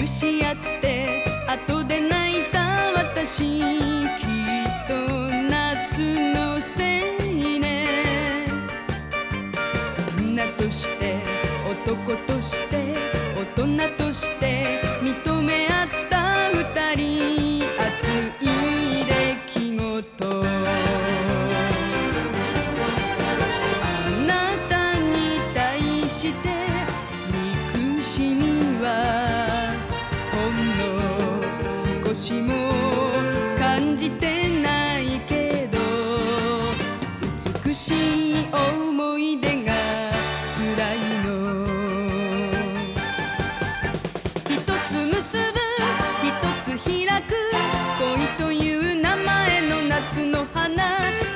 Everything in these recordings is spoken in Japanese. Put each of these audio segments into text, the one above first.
許し合って後で泣いた私きっと夏のせいね。女として男としてじてないけど美しい思い出が辛いの。一つ結ぶ一つ開く恋という名前の夏の花。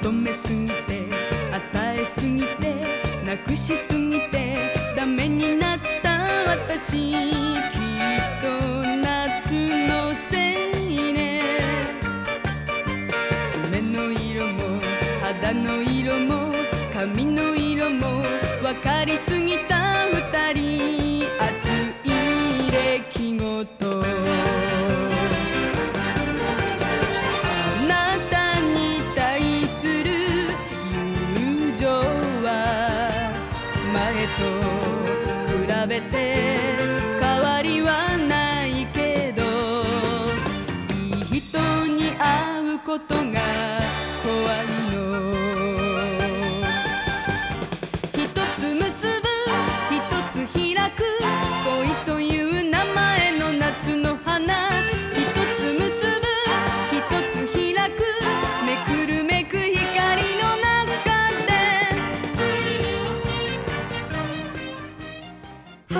求めすぎて与えすぎてなくしすぎてダメになった私きっと夏のせいね。爪の色も肌の色も髪の色も分かりすぎた。前と比べて変わりはないけどいい人に会うことが